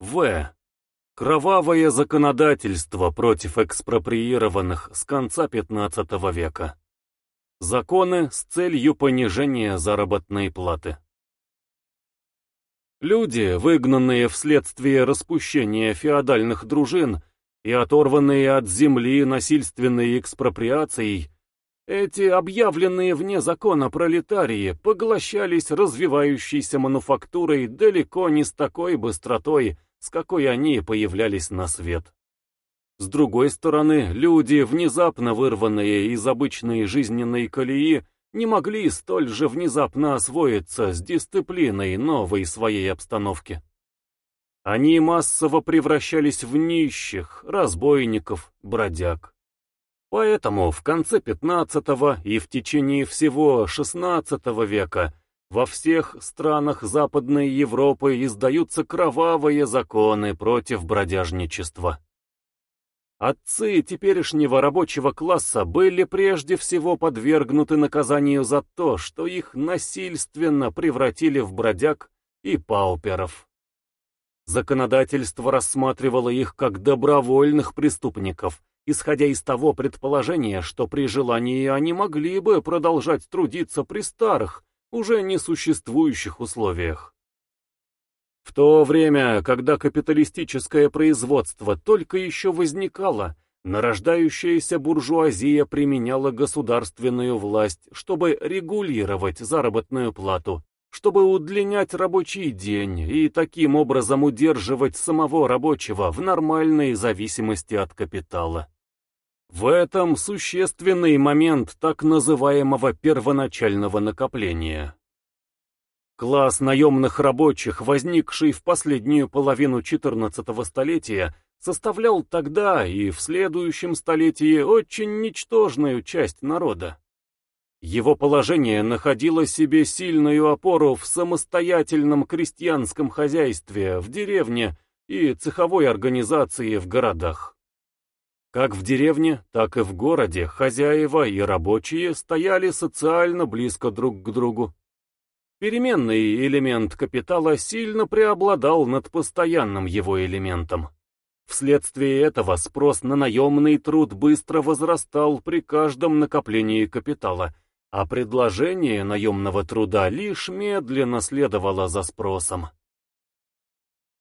В. Кровавое законодательство против экспроприированных с конца XV века. Законы с целью понижения заработной платы. Люди, выгнанные вследствие распущения феодальных дружин и оторванные от земли насильственной экспроприацией, эти объявленные вне закона пролетарии поглощались развивающейся мануфактурой далеко не с такой быстротой, с какой они появлялись на свет. С другой стороны, люди, внезапно вырванные из обычной жизненной колеи, не могли столь же внезапно освоиться с дисциплиной новой своей обстановки. Они массово превращались в нищих, разбойников, бродяг. Поэтому в конце XV и в течение всего XVI века во всех странах Западной Европы издаются кровавые законы против бродяжничества. Отцы теперешнего рабочего класса были прежде всего подвергнуты наказанию за то, что их насильственно превратили в бродяг и пауперов. Законодательство рассматривало их как добровольных преступников, исходя из того предположения, что при желании они могли бы продолжать трудиться при старых, уже несуществующих условиях. В то время, когда капиталистическое производство только еще возникало, нарождающаяся буржуазия применяла государственную власть, чтобы регулировать заработную плату, чтобы удлинять рабочий день и таким образом удерживать самого рабочего в нормальной зависимости от капитала. В этом существенный момент так называемого первоначального накопления. Класс наемных рабочих, возникший в последнюю половину XIV столетия, составлял тогда и в следующем столетии очень ничтожную часть народа. Его положение находило себе сильную опору в самостоятельном крестьянском хозяйстве в деревне и цеховой организации в городах. Как в деревне, так и в городе хозяева и рабочие стояли социально близко друг к другу. Переменный элемент капитала сильно преобладал над постоянным его элементом. Вследствие этого спрос на наемный труд быстро возрастал при каждом накоплении капитала, а предложение наемного труда лишь медленно следовало за спросом.